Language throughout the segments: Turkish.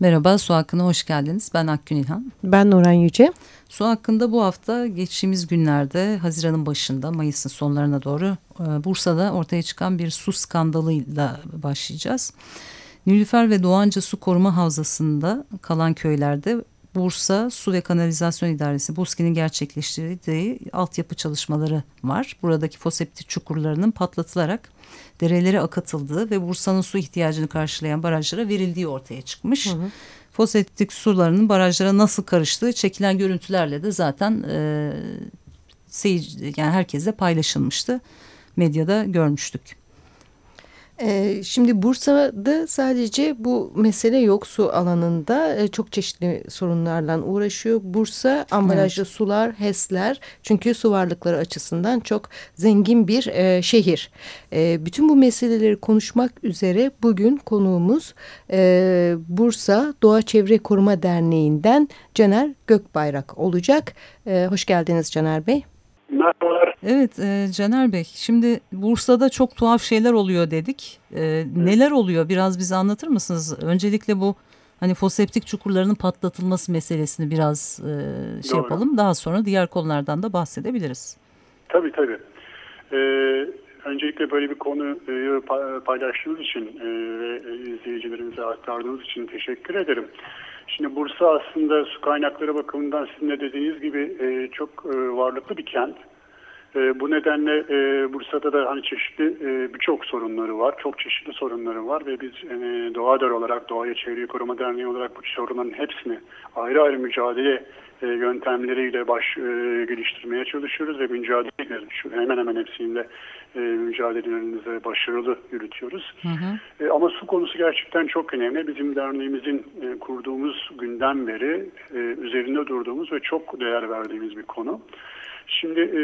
Merhaba, Su Hakkı'na hoş geldiniz. Ben Akgün İlhan. Ben Nuran Yüce. Su Hakkı'nda bu hafta geçtiğimiz günlerde Haziran'ın başında, Mayıs'ın sonlarına doğru e, Bursa'da ortaya çıkan bir su skandalıyla başlayacağız. Nilüfer ve Doğanca Su Koruma Havzası'nda kalan köylerde Bursa Su ve Kanalizasyon İdaresi BUSKİ'nin gerçekleştirdiği altyapı çalışmaları var. Buradaki foseptik çukurlarının patlatılarak derelere akıtıldığı ve Bursa'nın su ihtiyacını karşılayan barajlara verildiği ortaya çıkmış. Hı hı. Foseptik sularının barajlara nasıl karıştığı çekilen görüntülerle de zaten e, seyirci, yani herkese paylaşılmıştı. Medyada görmüştük. Ee, şimdi Bursa'da sadece bu mesele yok su alanında ee, çok çeşitli sorunlarla uğraşıyor. Bursa ambalajlı evet. sular, HES'ler çünkü su varlıkları açısından çok zengin bir e, şehir. E, bütün bu meseleleri konuşmak üzere bugün konuğumuz e, Bursa Doğa Çevre Koruma Derneği'nden Caner Gökbayrak olacak. Hoş geldiniz Caner Bey. Merhabalar. Evet e, Caner Bey şimdi Bursa'da çok tuhaf şeyler oluyor dedik. E, neler oluyor biraz bize anlatır mısınız? Öncelikle bu hani foseptik çukurlarının patlatılması meselesini biraz e, şey Doğru. yapalım. Daha sonra diğer konulardan da bahsedebiliriz. Tabii tabii. Ee, öncelikle böyle bir konuyu paylaştığınız için e, ve izleyicilerimize aktardığınız için teşekkür ederim. Şimdi Bursa aslında su kaynakları bakımından sizin de dediğiniz gibi e, çok e, varlıklı bir kent. E, bu nedenle e, Bursa'da da hani çeşitli e, birçok sorunları var. Çok çeşitli sorunları var ve biz e, Doğadar olarak, Doğaya Çevreyi Koruma Derneği olarak bu sorunların hepsini ayrı ayrı mücadele e, yöntemleriyle baş e, geliştirmeye çalışıyoruz ve mücadele ediyoruz. Şu hemen hemen hepsiyle e, mücadelelerimizi başarılı yürütüyoruz. Hı hı. E, ama su konusu gerçekten çok önemli. Bizim derneğimizin e, kurduğumuz günden beri e, üzerinde durduğumuz ve çok değer verdiğimiz bir konu. Şimdi e,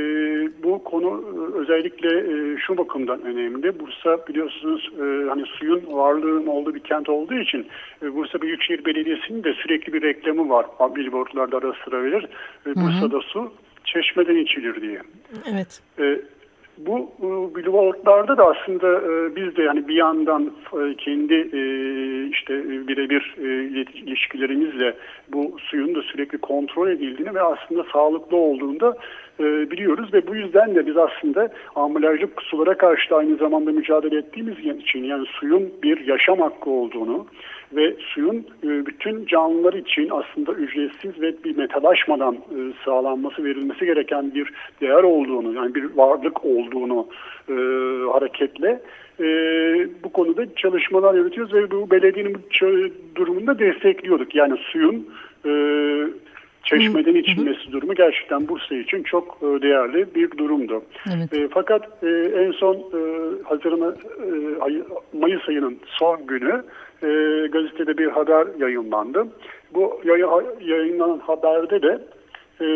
bu konu e, özellikle e, şu bakımdan önemli. Bursa biliyorsunuz e, hani suyun varlığın olduğu bir kent olduğu için e, Bursa Büyükşehir Belediyesi'nin de sürekli bir reklamı var. Billboardlarda ara sıra verir. E, Bursa'da su çeşmeden içilir diye. Evet. E, bu e, billboardlarda da aslında e, biz de yani bir yandan e, kendi e, işte birebir e, ilişkilerimizle bu suyun da sürekli kontrol edildiğini ve aslında sağlıklı olduğunda biliyoruz ve bu yüzden de biz aslında ambalajlı sulara karşı da aynı zamanda mücadele ettiğimiz için yani suyun bir yaşam hakkı olduğunu ve suyun e, bütün canlılar için aslında ücretsiz ve bir metalaşmadan e, sağlanması verilmesi gereken bir değer olduğunu yani bir varlık olduğunu e, hareketle e, bu konuda çalışmalar yürütüyoruz ve bu belediyenin bu durumunda destekliyorduk. Yani suyun e, çeşmeden içilmesi durumu gerçekten Bursa için çok e, değerli bir durumdu. Evet. E, fakat e, en son e, Haziran e, ay, Mayıs ayının son günü e, gazetede bir haber yayınlandı. Bu yay, yayınlanan haberde de e,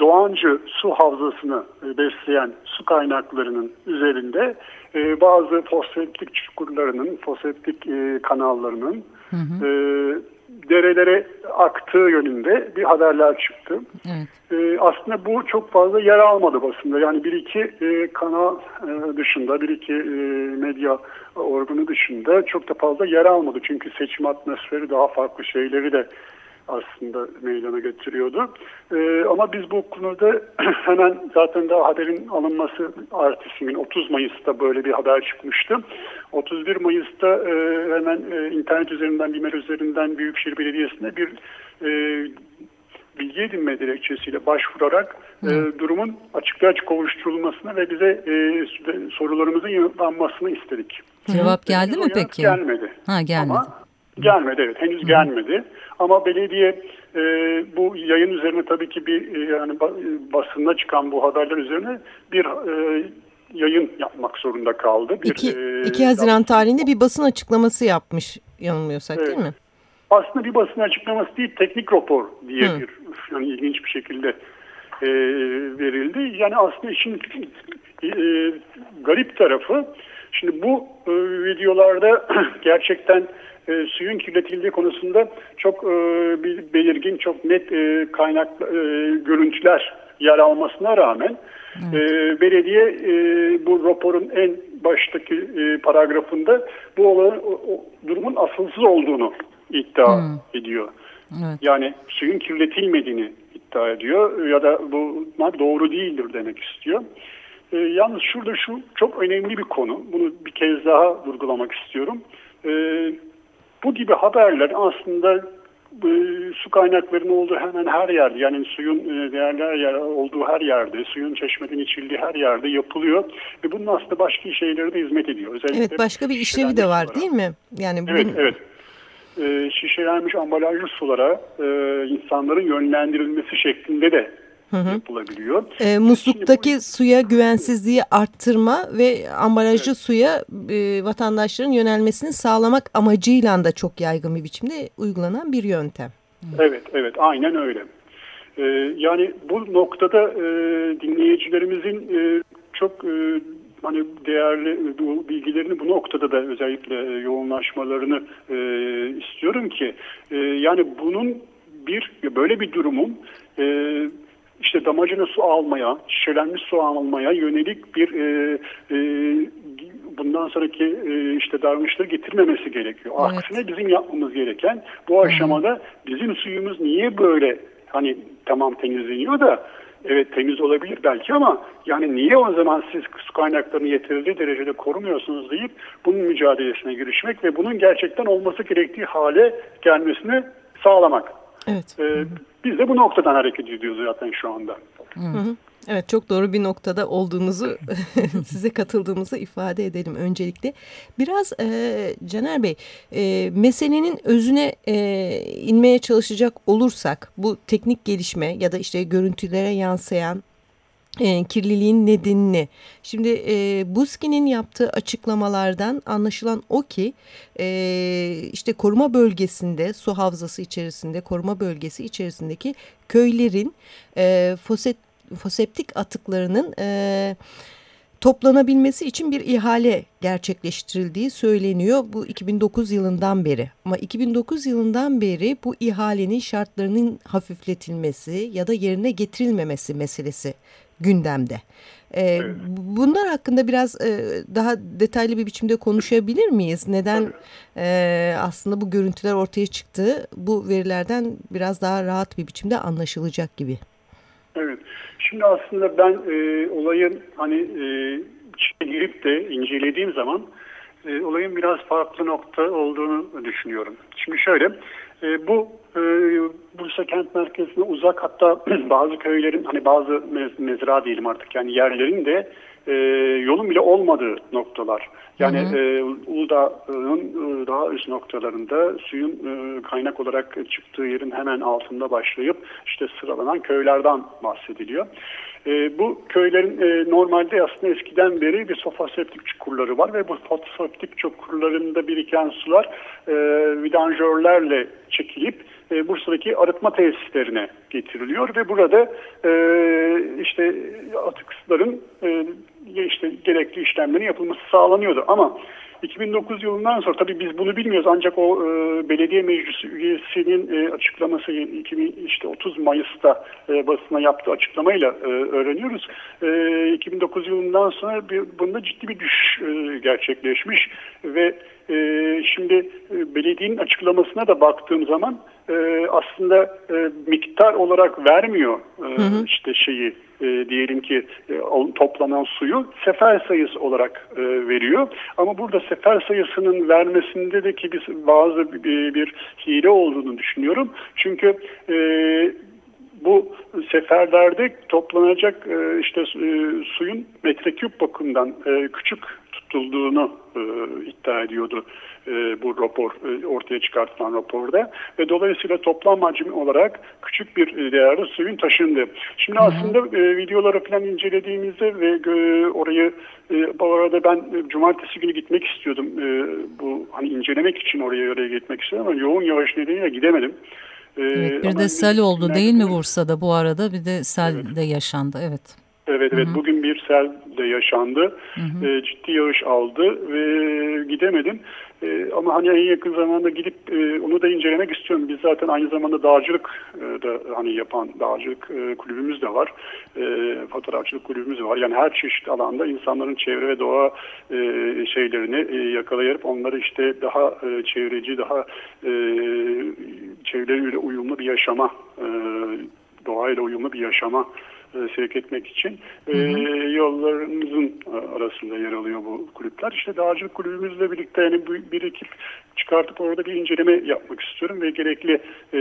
Doğancı su havzasını besleyen su kaynaklarının üzerinde e, bazı foseptik çukurlarının, foseptik e, kanallarının hı hı. E, derelere aktığı yönünde bir haberler çıktı. Evet. E, aslında bu çok fazla yer almadı basında. Yani bir iki e, kanal e, dışında, bir iki e, medya organı dışında çok da fazla yer almadı. Çünkü seçim atmosferi daha farklı şeyleri de aslında meydana getiriyordu. Ee, ama biz bu konuda hemen zaten daha haberin alınması ertesi gün 30 Mayıs'ta böyle bir haber çıkmıştı. 31 Mayıs'ta e, hemen e, internet üzerinden, bimer üzerinden Büyükşehir Belediyesi'ne bir e, bilgi edinme dilekçesiyle başvurarak e, durumun açıklığa açık kavuşturulmasını ve bize e, sorularımızın yanıtlanmasını istedik. Cevap geldi mi peki? Gelmedi. Ha gelmedi. Ama gelmedi evet henüz Hı. gelmedi. Ama belediye e, bu yayın üzerine tabii ki bir e, yani basında çıkan bu haberler üzerine bir e, yayın yapmak zorunda kaldı. Bir, 2, 2 e, Haziran tarihinde bir basın açıklaması yapmış yanılmıyorsak evet. değil mi? Aslında bir basın açıklaması değil teknik rapor diye Hı. bir yani ilginç bir şekilde e, verildi. Yani aslında işin e, garip tarafı şimdi bu e, videolarda gerçekten e, suyun kirletildiği konusunda çok e, bir belirgin, çok net e, kaynak e, görüntüler yer almasına rağmen e, belediye e, bu raporun en baştaki e, paragrafında bu olayın, o, o, durumun asılsız olduğunu iddia hmm. ediyor. Evet. Yani suyun kirletilmediğini iddia ediyor ya da bunlar doğru değildir demek istiyor. E, yalnız şurada şu çok önemli bir konu. Bunu bir kez daha vurgulamak istiyorum. E, bu gibi haberler aslında e, su kaynaklarının olduğu hemen her yerde yani suyun e, değerli her yer, olduğu her yerde, suyun çeşmeden içildiği her yerde yapılıyor ve bunun aslında başka şeylere de hizmet ediyor. Özellikle evet başka bir işlevi de var değil mi? Yani evet, bunun... evet. E, şişelenmiş ambalajlı sulara e, insanların yönlendirilmesi şeklinde de hı hı. yapılabiliyor. E, musluktaki bu... suya güvensizliği arttırma ve ambalajlı evet. suya e, vatandaşların yönelmesini sağlamak amacıyla da çok yaygın bir biçimde uygulanan bir yöntem. Evet, evet aynen öyle. E, yani bu noktada e, dinleyicilerimizin e, çok e, hani değerli bu bilgilerini bu noktada da özellikle e, yoğunlaşmalarını e, istiyorum ki e, yani bunun bir böyle bir durumun e, işte damacına su almaya, şişelenmiş su almaya yönelik bir e, e, bundan sonraki e, işte davranışları getirmemesi gerekiyor. Evet. Aksine bizim yapmamız gereken bu aşamada bizim suyumuz niye böyle hani tamam temizleniyor da evet temiz olabilir belki ama yani niye o zaman siz su kaynaklarını yeterli derecede korumuyorsunuz deyip bunun mücadelesine girişmek ve bunun gerçekten olması gerektiği hale gelmesini sağlamak. Evet. Ee, biz de bu noktadan hareket ediyoruz zaten şu anda. Hı hı. Evet çok doğru bir noktada olduğunuzu size katıldığımızı ifade edelim öncelikle. Biraz e, Caner Bey e, meselenin özüne e, inmeye çalışacak olursak bu teknik gelişme ya da işte görüntülere yansıyan e, kirliliğin nedenini. Şimdi e, Buski'nin yaptığı açıklamalardan anlaşılan o ki e, işte koruma bölgesinde su havzası içerisinde koruma bölgesi içerisindeki köylerin e, foset, foseptik atıklarının e, toplanabilmesi için bir ihale gerçekleştirildiği söyleniyor bu 2009 yılından beri. Ama 2009 yılından beri bu ihalenin şartlarının hafifletilmesi ya da yerine getirilmemesi meselesi gündemde. Evet. Bunlar hakkında biraz e, daha detaylı bir biçimde konuşabilir miyiz? Neden e, aslında bu görüntüler ortaya çıktı? Bu verilerden biraz daha rahat bir biçimde anlaşılacak gibi. Evet. Şimdi aslında ben e, olayın hani e, girip de incelediğim zaman e, olayın biraz farklı nokta olduğunu düşünüyorum. Şimdi şöyle e, bu e, Bursa kent merkezine uzak hatta bazı köylerin hani bazı mez, mezra diyelim artık yani yerlerin de e, yolun bile olmadığı noktalar. Yani hı hı. E, Uludağ'ın daha üst noktalarında suyun e, kaynak olarak çıktığı yerin hemen altında başlayıp işte sıralanan köylerden bahsediliyor. E, bu köylerin e, normalde aslında eskiden beri bir sofaseptik çukurları var ve bu sofaseptik çukurlarında biriken sular e, vidanjörlerle çekilip e, Bursa'daki arıtma tesislerine getiriliyor ve burada e, işte atıkların e, işte gerekli işlemlerin yapılması sağlanıyordu. Ama 2009 yılından sonra tabii biz bunu bilmiyoruz ancak o e, belediye meclisi üyesinin e, açıklaması 2000, işte 30 Mayıs'ta e, basına yaptığı açıklamayla e, öğreniyoruz. E, 2009 yılından sonra bir, bunda ciddi bir düşüş e, gerçekleşmiş ve e, şimdi e, belediyenin açıklamasına da baktığım zaman e, aslında e, miktar olarak vermiyor e, hı hı. işte şeyi e, diyelim ki e, toplanan suyu sefer sayısı olarak e, veriyor. Ama burada sefer sayısının vermesinde de ki biz bazı bir, bir hile olduğunu düşünüyorum. Çünkü e, bu seferlerde toplanacak e, işte e, suyun metreküp bakımından e, küçük tutulduğunu e, iddia ediyordu e, bu rapor e, ortaya çıkartılan raporda ve dolayısıyla toplam hacim olarak küçük bir değerde suyun taşındı. Şimdi Hı -hı. aslında e, videoları falan incelediğimizde ve e, orayı e, bu arada ben e, cumartesi günü gitmek istiyordum. E, bu hani incelemek için oraya oraya gitmek istiyordum ama yoğun yağış nedeniyle gidemedim. E, evet, bir de sel oldu değil mi Bursa'da bu arada? Bir de sel evet. de yaşandı. Evet. Evet evet hı hı. bugün bir sel de yaşandı. Hı hı. E, ciddi yağış aldı ve gidemedim. E, ama hani en yakın zamanda gidip e, onu da incelemek istiyorum. Biz zaten aynı zamanda dağcılık e, da hani yapan dağcılık e, kulübümüz de var. E, fotoğrafçılık kulübümüz var. Yani her çeşit alanda insanların çevre ve doğa e, şeylerini e, yakalayıp onları işte daha e, çevreci, daha e, çevreyle uyumlu bir yaşama e, doğayla uyumlu bir yaşama sevk etmek için hı hı. E, yollarımızın arasında yer alıyor bu kulüpler. İşte dağcılık kulübümüzle birlikte yani bir ekip çıkartıp orada bir inceleme yapmak istiyorum ve gerekli e,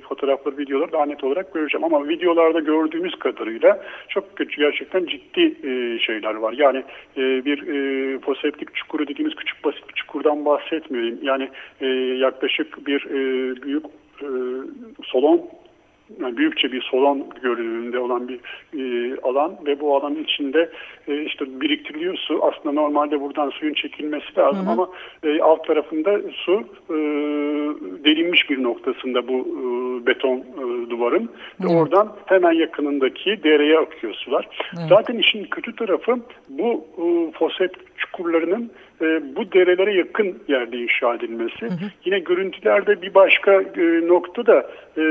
fotoğrafları, videoları daha net olarak göreceğim. Ama videolarda gördüğümüz kadarıyla çok kötü, gerçekten ciddi e, şeyler var. Yani e, bir e, foseptik çukuru dediğimiz küçük basit bir çukurdan bahsetmiyorum. Yani e, yaklaşık bir e, büyük e, salon yani büyükçe bir salon görünümünde olan bir e, alan ve bu alanın içinde e, işte biriktiriliyor su. Aslında normalde buradan suyun çekilmesi lazım hı hı. ama e, alt tarafında su e, delinmiş bir noktasında bu e, beton e, duvarın. Ve oradan hemen yakınındaki dereye akıyor sular. Evet. Zaten işin kötü tarafı bu e, foset çukurlarının e, bu derelere yakın yerde inşa edilmesi. Hı hı. Yine görüntülerde bir başka e, nokta da e,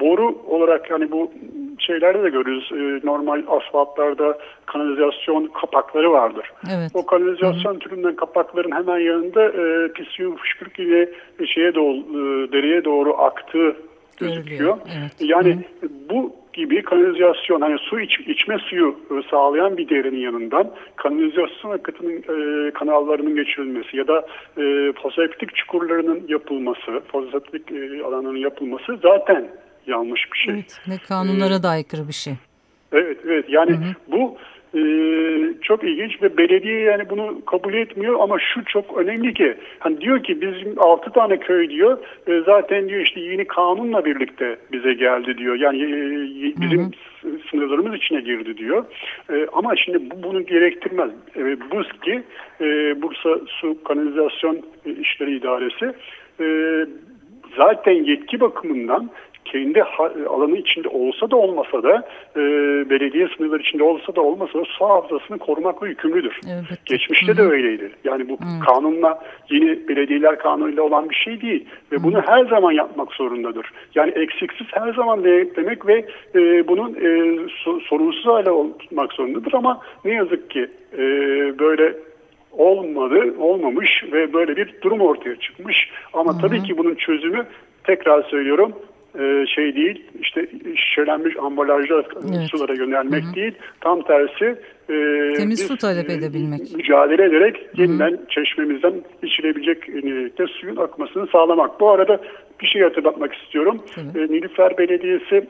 boru olarak yani bu şeylerde de görürüz. E, normal asfaltlarda kanalizasyon kapakları vardır. Evet. O kanalizasyon hı hı. türünden kapakların hemen yanında e, pis suyun fışkırık ile şeye doğru, e, dereye doğru aktığı gözüküyor. Evet. Yani hı. bu gibi kanalizasyon hani su iç, içme suyu e, sağlayan bir derinin yanından kanalizasyon akıtının e, kanallarının geçirilmesi ya da e, foseptik çukurlarının yapılması, foseptik e, alanının yapılması zaten yanlış bir şey. Evet, ne kanunlara ee, da aykırı bir şey. Evet, evet. Yani hı hı. bu ee, çok ilginç ve belediye yani bunu kabul etmiyor ama şu çok önemli ki hani diyor ki bizim 6 tane köy diyor e, zaten diyor işte yeni kanunla birlikte bize geldi diyor. Yani e, bizim hı. hı. sınırlarımız içine girdi diyor. E, ama şimdi bu bunu gerektirmez. E, BUSKİ e, Bursa Su Kanalizasyon İşleri İdaresi e, zaten yetki bakımından kendi alanı içinde olsa da olmasa da e, belediye sınırları içinde olsa da olmasa da su hafızasını korumakla yükümlüdür. Evet. Geçmişte Hı-hı. de öyleydi. Yani bu Hı-hı. kanunla yeni belediyeler kanunuyla olan bir şey değil ve Hı-hı. bunu her zaman yapmak zorundadır. Yani eksiksiz her zaman denetlemek ve e, bunun e, sorunsuz hale olmak zorundadır ama ne yazık ki e, böyle olmadı, olmamış ve böyle bir durum ortaya çıkmış. Ama Hı-hı. tabii ki bunun çözümü tekrar söylüyorum e, şey değil işte şişelenmiş ambalajlar evet. sulara yönelmek Hı -hı. değil tam tersi e, temiz su talep edebilmek mücadele ederek yeniden Hı -hı. çeşmemizden içilebilecek nitelikte suyun akmasını sağlamak. Bu arada bir şey hatırlatmak istiyorum. E, Nilüfer Belediyesi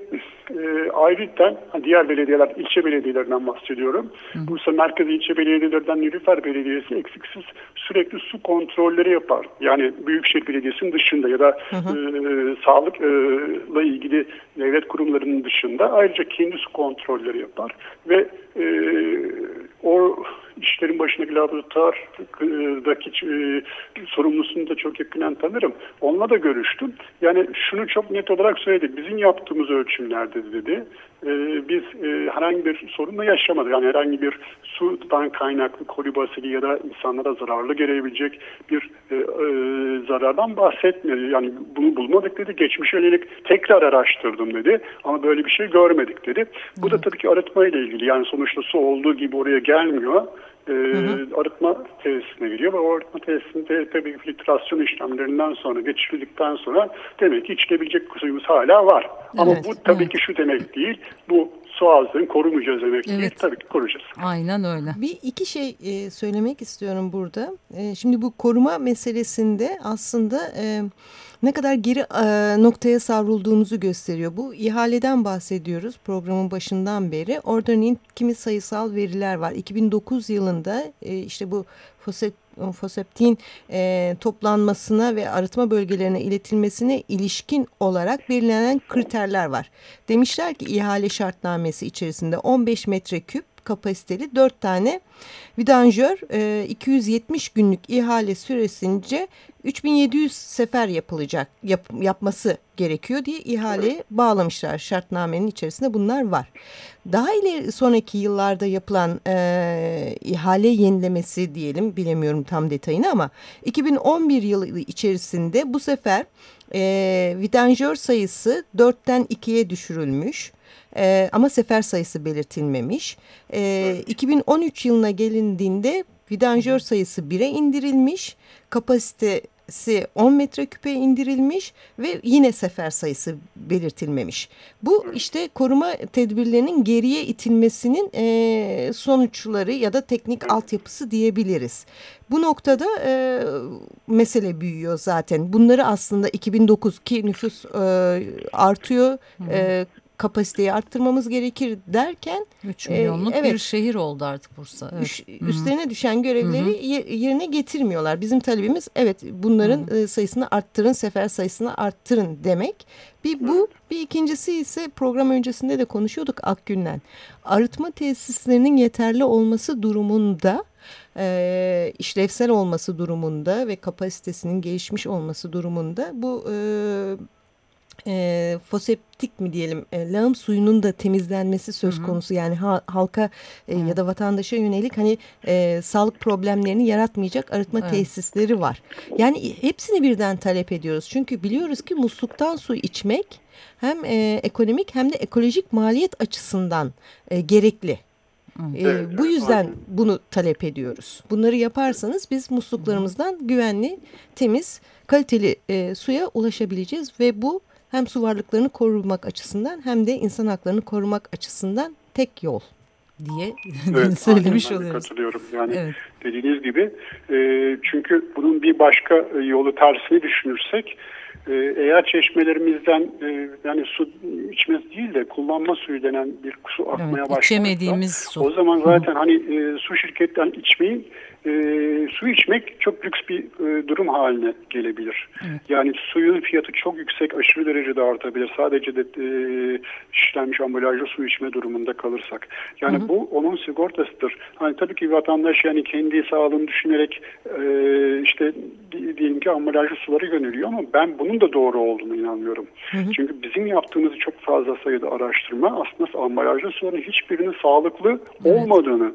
e, ayrıca diğer belediyeler, ilçe belediyelerinden bahsediyorum. Hı. Bursa Merkez ilçe belediyelerinden Nilüfer Belediyesi eksiksiz sürekli su kontrolleri yapar. Yani Büyükşehir Belediyesi'nin dışında ya da hı hı. E, sağlıkla ilgili devlet kurumlarının dışında ayrıca kendi su kontrolleri yapar ve e, o işlerin başındaki laboratuvardaki e, sorumlusunu da çok yakından tanırım. Onunla da görüştüm. Yani şunu çok net olarak söyledi. Bizim yaptığımız ölçümlerde dedi. E, biz e, herhangi bir sorunla yaşamadık. Yani herhangi bir sudan kaynaklı kolibasili ya da insanlara zararlı gelebilecek bir e, e, zarardan bahsetmedi. Yani bunu bulmadık dedi. Geçmiş yönelik tekrar araştırdım dedi. Ama böyle bir şey görmedik dedi. Bu da tabii ki arıtma ile ilgili. Yani sonuçta su olduğu gibi oraya gelmiyor e, arıtma tesisine giriyor ve o arıtma tesisinde tabii filtrasyon işlemlerinden sonra geçirildikten sonra demek ki içilebilecek suyumuz hala var. Evet, Ama bu tabii evet. ki şu demek değil. Bu su ağzını korumayacağız demek evet. değil. Tabii ki koruyacağız. Aynen öyle. Bir iki şey e, söylemek istiyorum burada. E, şimdi bu koruma meselesinde aslında e, ne kadar geri e, noktaya savrulduğumuzu gösteriyor. Bu ihaleden bahsediyoruz programın başından beri. Oradan kimi sayısal veriler var. 2009 yılında e, işte bu foset foseptin e, toplanmasına ve arıtma bölgelerine iletilmesine ilişkin olarak belirlenen kriterler var. Demişler ki ihale şartnamesi içerisinde 15 metreküp kapasiteli dört tane vidanjör e, 270 günlük ihale süresince 3700 sefer yapılacak yap, yapması gerekiyor diye ihale bağlamışlar. Şartnamenin içerisinde bunlar var. Daha ileri sonraki yıllarda yapılan e, ihale yenilemesi diyelim bilemiyorum tam detayını ama 2011 yılı içerisinde bu sefer e, vidanjör sayısı 4'ten 2'ye düşürülmüş. E, ama sefer sayısı belirtilmemiş. E, 2013 yılına gelindiğinde vidanjör sayısı 1'e indirilmiş. Kapasite si 10 metreküpe indirilmiş ve yine sefer sayısı belirtilmemiş. Bu işte koruma tedbirlerinin geriye itilmesinin e, sonuçları ya da teknik altyapısı diyebiliriz. Bu noktada e, mesele büyüyor zaten. Bunları aslında 2009 ki nüfus e, artıyor. E, kapasiteyi arttırmamız gerekir derken 3 milyonluk e, evet, bir şehir oldu artık Bursa. Evet. Üş, üstlerine düşen görevleri Hı -hı. yerine getirmiyorlar. Bizim talebimiz evet bunların Hı -hı. sayısını arttırın, sefer sayısını arttırın demek. Bir bu, bir ikincisi ise program öncesinde de konuşuyorduk Akgün'den. Arıtma tesislerinin yeterli olması durumunda e, işlevsel olması durumunda ve kapasitesinin gelişmiş olması durumunda bu e, e, foseptik mi diyelim e, lağım suyunun da temizlenmesi söz konusu. Hı hı. Yani ha, halka e, ya da vatandaşa yönelik hani e, sağlık problemlerini yaratmayacak arıtma evet. tesisleri var. Yani hepsini birden talep ediyoruz. Çünkü biliyoruz ki musluktan su içmek hem e, ekonomik hem de ekolojik maliyet açısından e, gerekli. Evet, bu yüzden aynen. bunu talep ediyoruz. Bunları yaparsanız biz musluklarımızdan güvenli, temiz, kaliteli e, suya ulaşabileceğiz ve bu hem su varlıklarını korumak açısından hem de insan haklarını korumak açısından tek yol diye evet, söylemiş oluyoruz. Katılıyorum. Yani evet. dediğiniz gibi e, çünkü bunun bir başka yolu tersini düşünürsek e, eğer çeşmelerimizden e, yani su içmez değil de kullanma suyu denen bir su akmaya evet, başlarsa su. o zaman zaten hani e, su şirketten içmeyin e, su içmek çok lüks bir e, durum haline gelebilir. Evet. Yani suyun fiyatı çok yüksek, aşırı derecede artabilir. Sadece de e, şişlenmiş ambalajlı su içme durumunda kalırsak. Yani hı hı. bu onun sigortasıdır. Hani tabii ki vatandaş yani kendi sağlığını düşünerek e, işte diyelim ki ambalajlı suları yöneliyor ama ben bunun da doğru olduğunu inanıyorum. Hı hı. Çünkü bizim yaptığımız çok fazla sayıda araştırma aslında ambalajlı suların hiçbirinin sağlıklı evet. olmadığını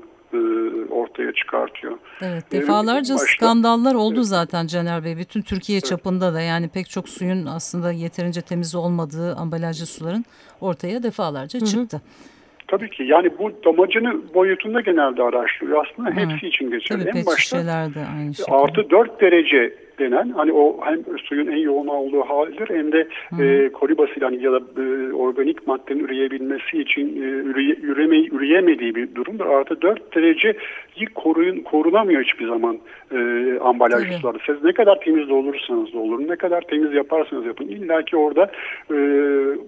ortaya çıkartıyor. Evet defalarca başta, skandallar oldu evet. zaten Caner Bey. Bütün Türkiye evet. çapında da yani pek çok suyun aslında yeterince temiz olmadığı ambalajlı suların ortaya defalarca Hı -hı. çıktı. Tabii ki yani bu damacını boyutunda genelde araştırıyor. Aslında Hı. hepsi için geçerli. Tabii en başta aynı şekilde. artı 4 derece denen hani o hem suyun en yoğun olduğu halidir hem de hmm. e, kolibasil hani ya da e, organik maddenin üreyebilmesi için e, üreme, üreyemediği bir durumdur. Artı 4 derece koruyun, korunamıyor hiçbir zaman e, ambalaj suları. Siz ne kadar temiz da olun, ne kadar temiz yaparsanız yapın. İlla ki orada e,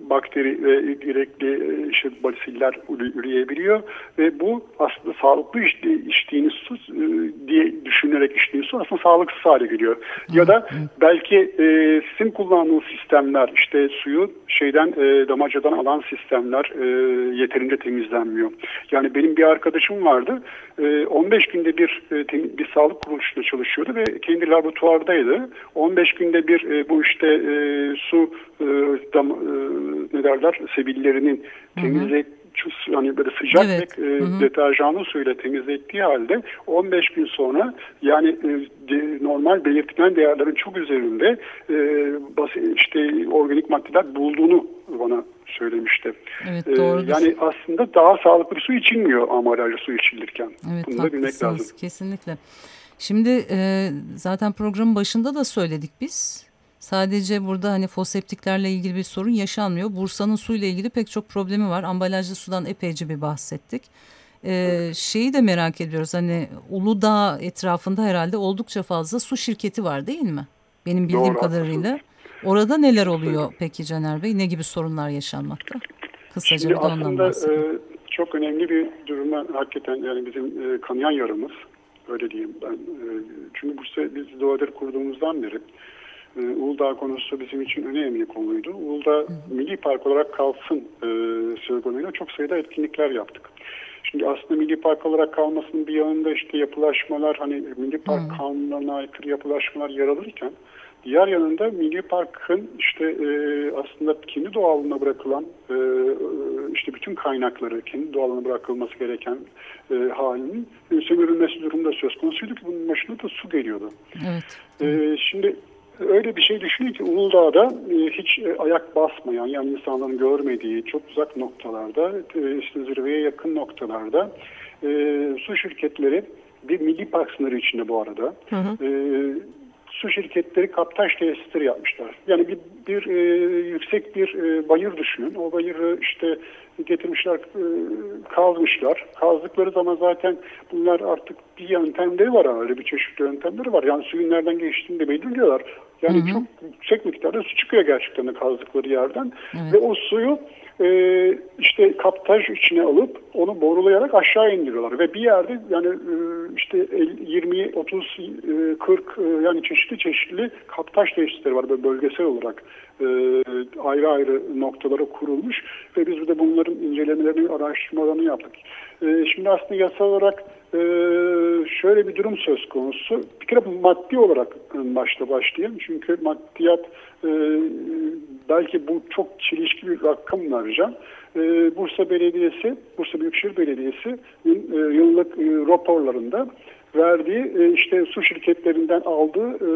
bakteri ve gerekli e, işte basiller üreyebiliyor ve bu aslında sağlıklı içti, içtiğiniz su e, diye düşünerek içtiğiniz su aslında sağlıksız hale geliyor. Ya da belki e, sizin kullandığınız sistemler işte suyu şeyden e, damacadan alan sistemler e, yeterince temizlenmiyor. Yani benim bir arkadaşım vardı. E, 15 günde bir e, tem, bir sağlık kuruluşunda çalışıyordu ve kendi laboratuvardaydı. 15 günde bir e, bu işte e, su e, dam, e, ne derler sebillerinin temizleyip yani böyle sıcak evet. ve e, deterjanlı suyla temizlettiği halde 15 gün sonra yani e, de, normal belirtilen değerlerin çok üzerinde e, bas, işte organik maddeler bulduğunu bana söylemişti. Evet, ee, yani aslında daha sağlıklı bir su içilmiyor ambalajlı su içilirken. Evet, Bunu da bilmek lazım. Kesinlikle. Şimdi e, zaten programın başında da söyledik biz. Sadece burada hani foseptiklerle ilgili bir sorun yaşanmıyor. Bursa'nın suyla ilgili pek çok problemi var. Ambalajlı sudan epeyce bir bahsettik. Ee, şeyi de merak ediyoruz hani Uludağ etrafında herhalde oldukça fazla su şirketi var değil mi? Benim bildiğim Doğru, kadarıyla. Orada neler oluyor peki Caner Bey? Ne gibi sorunlar yaşanmakta? Kısaca Şimdi bir de ondan aslında e, çok önemli bir duruma hakikaten yani bizim e, kanayan yaramız öyle diyeyim ben. E, çünkü Bursa biz doğadır kurduğumuzdan beri e, Uludağ konusu bizim için önemli konuydu. Uludağ Milli Park olarak kalsın e, sloganıyla çok sayıda etkinlikler yaptık. Şimdi aslında milli park olarak kalmasının bir yanında işte yapılaşmalar hani milli park hmm. kanunlarına aykırı yapılaşmalar yer alırken Diğer yanında Milli Park'ın işte e, aslında kendi doğalına bırakılan e, işte bütün kaynakları kendi doğalına bırakılması gereken e, halinin sömürülmesi durumunda söz konusuydu ki bunun başına da su geliyordu. Evet. E, şimdi öyle bir şey düşünün ki Uludağ'da e, hiç e, ayak basmayan yani insanların görmediği çok uzak noktalarda e, işte zirveye yakın noktalarda su şirketleri bir milli park sınırı içinde bu arada. Hı hı. Su şirketleri kaptaş tesisleri yapmışlar. Yani bir, bir e, yüksek bir e, bayır düşünün. O bayırı işte getirmişler, e, kazmışlar. Kazdıkları zaman zaten bunlar artık bir yöntemleri var öyle bir çeşitli yöntemleri var. Yani suyun nereden geçtiğini de belirliyorlar. Yani hı hı. çok yüksek miktarda su çıkıyor gerçekten de kazdıkları yerden. Evet. Ve o suyu e, işte kaptaj içine alıp onu borulayarak aşağı indiriyorlar. Ve bir yerde yani e, işte 20 30 40 yani çeşitli çeşitli kaptaj tesisleri var. Böyle bölgesel olarak e, ayrı ayrı noktalara kurulmuş. Ve biz de bunların incelemelerini araştırmalarını yaptık. E, şimdi aslında yasal olarak e, şöyle bir durum söz konusu. Bir kere maddi olarak başta başlayalım çünkü maddiyat e, belki bu çok çelişki bir rakam vereceğim. E, Bursa Belediyesi, Bursa Büyükşehir Belediyesi e, yıllık e, raporlarında verdiği e, işte su şirketlerinden aldığı e,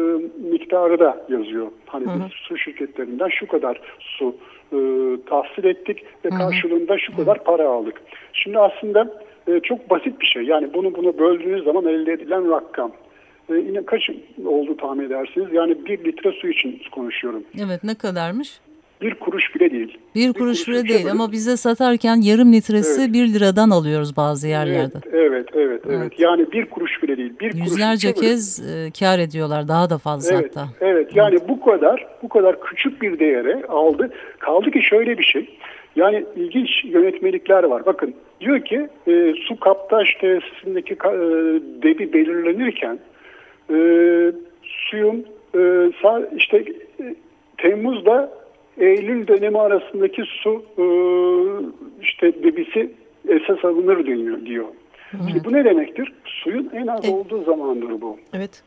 miktarı da yazıyor. Hani hı hı. biz su şirketlerinden şu kadar su e, tahsil ettik ve karşılığında şu kadar para aldık. Şimdi aslında e, çok basit bir şey. Yani bunu bunu böldüğünüz zaman elde edilen rakam. E, yine kaç oldu tahmin edersiniz? Yani bir litre su için konuşuyorum. Evet ne kadarmış? Bir kuruş bile değil. Bir, bir kuruş, kuruş bile değil böyle. ama bize satarken yarım litresi evet. bir liradan alıyoruz bazı yerlerde. Evet, evet, evet. evet. Yani bir kuruş bile değil. Bir Yüzlerce kuruş kez e, kar ediyorlar daha da fazla evet, hatta. Evet yani evet. bu kadar bu kadar küçük bir değere aldı. Kaldı ki şöyle bir şey. Yani ilginç yönetmelikler var. Bakın diyor ki e, su kaptaş tesisindeki e, debi belirlenirken e, suyun e, sağ, işte e, Temmuz'da Eylül dönemi arasındaki su e, işte debisi esas alınır deniyor diyor. Şimdi bu ne demektir? Suyun en az e, olduğu zamandır bu. Evet.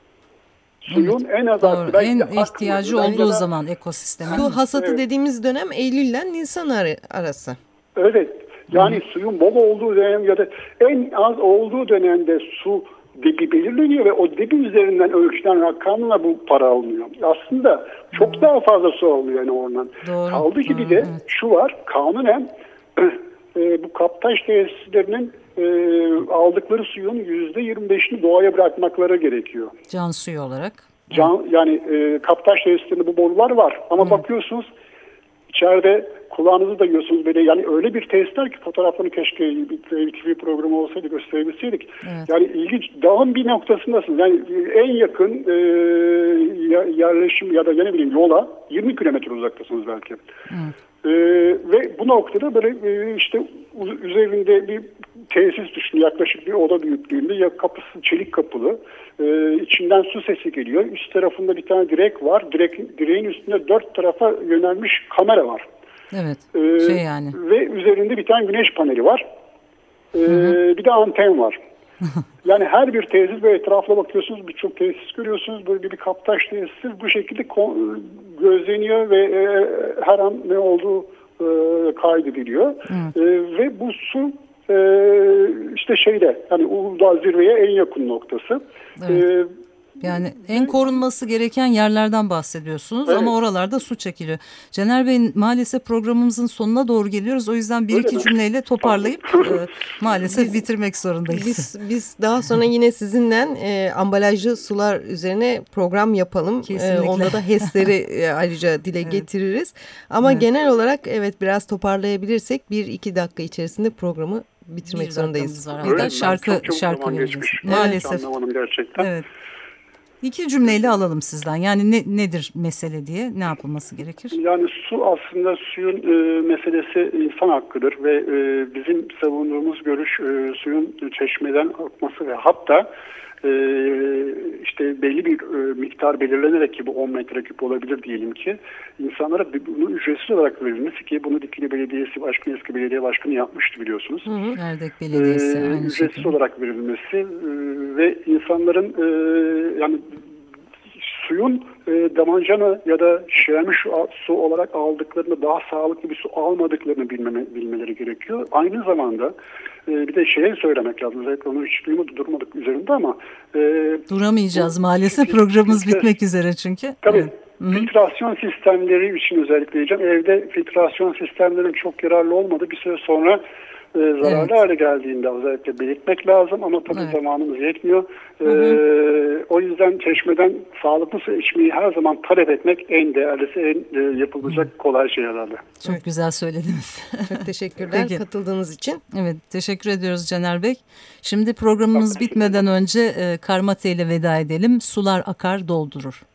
Suyun evet, en az doğru. en ihtiyacı olduğu zaman ekosistemin. Su hasatı evet. dediğimiz dönem Eylül ile Nisan arası. Evet. Yani Hı. suyun bol olduğu dönem ya da en az olduğu dönemde su debi belirleniyor ve o debi üzerinden ölçülen rakamla bu para alınıyor. Aslında çok hmm. daha fazla su alıyor yani oradan. Doğru. Kaldı ki bir de evet. şu var kanunen e, bu kaptaş tesislerinin e, aldıkları suyun yüzde yirmi beşini doğaya bırakmakları gerekiyor. Can suyu olarak. Can, yani e, kaptaş tesislerinde bu borular var ama hmm. bakıyorsunuz içeride kulağınızı da yiyorsunuz böyle yani öyle bir tesisler ki fotoğrafını keşke bir TV programı olsaydı gösterebilseydik. Evet. Yani ilginç dağın bir noktasındasınız. Yani en yakın e, yerleşim ya da ne bileyim yola 20 kilometre uzaktasınız belki. Evet. E, ve bu noktada böyle e, işte üzerinde bir tesis düşün yaklaşık bir oda büyüklüğünde ya kapısı çelik kapılı e, içinden su sesi geliyor üst tarafında bir tane direk var direk, direğin üstünde dört tarafa yönelmiş kamera var Evet. Ee, şey yani. Ve üzerinde bir tane güneş paneli var. Ee, hı hı. Bir de anten var. yani her bir tesis ve etrafına bakıyorsunuz birçok tesis görüyorsunuz. Böyle bir kaptaş tesisi bu şekilde gözleniyor ve e, her an ne olduğu e, kaydediliyor. E, ve bu su e, işte şeyde yani Uludağ zirveye en yakın noktası. Evet. E, yani en korunması gereken yerlerden bahsediyorsunuz evet. ama oralarda su çekiliyor. Caner Bey maalesef programımızın sonuna doğru geliyoruz. O yüzden bir Öyle iki mi? cümleyle toparlayıp e, maalesef biz, bitirmek zorundayız. Biz, biz daha sonra yine sizinle e, ambalajlı sular üzerine program yapalım. E, onda da HES'leri e, ayrıca dile evet. getiririz. Ama evet. genel olarak evet biraz toparlayabilirsek bir iki dakika içerisinde programı bitirmek bir zorundayız. Var. Öyle şarkı çok, çok şarkı geçmiş. Maalesef. Evet. gerçekten. Evet. İki cümleyle alalım sizden. Yani ne, nedir mesele diye ne yapılması gerekir? Yani su aslında suyun e, meselesi insan hakkıdır ve e, bizim savunduğumuz görüş e, suyun çeşmeden akması ve hatta işte belli bir e, miktar belirlenerek ki bu 10 metreküp olabilir diyelim ki insanlara bunu ücretsiz olarak verilmesi ki bunu Dikili Belediyesi Başkanı eski belediye başkanı yapmıştı biliyorsunuz. Hı hı. Erdek Belediyesi ee, ücretsiz şekilde. olarak verilmesi e, ve insanların e, yani suyun e, damancana ya da şişirilmiş su olarak aldıklarını daha sağlıklı bir su almadıklarını bilmeme, bilmeleri gerekiyor. Aynı zamanda e, bir de şeye söylemek lazım. Özellikle onu hiç duymadık, durmadık üzerinde ama e, duramayacağız bu, maalesef programımız bitmek üzere çünkü. Tabii. Evet. Filtrasyon sistemleri için özellikle diyeceğim. Evde filtrasyon sistemlerinin çok yararlı olmadı. Bir süre sonra e, zararlı evet. hale geldiğinde özellikle belirtmek lazım ama tabii evet. zamanımız yetmiyor. Hı hı. E, o yüzden çeşmeden sağlıklı su içmeyi her zaman talep etmek en değerlisi, en e, yapılacak hı. kolay şey herhalde. Çok evet. güzel söylediniz. Çok teşekkürler Peki. katıldığınız için. Evet, teşekkür ediyoruz Caner Bey. Şimdi programımız bitmeden önce e, Karmate ile veda edelim. Sular akar doldurur.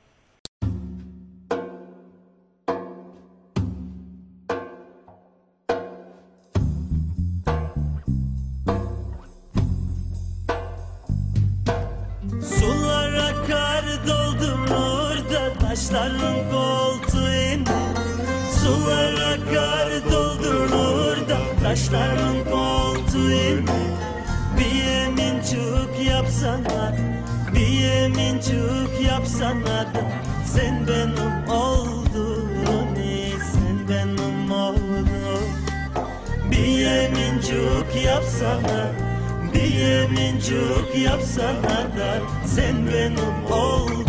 Yapsana Bir yemincik yapsana da Sen benim oldun Sen benim oldun Bir yemincik yapsana Bir yemincik yapsana da Sen benim oldun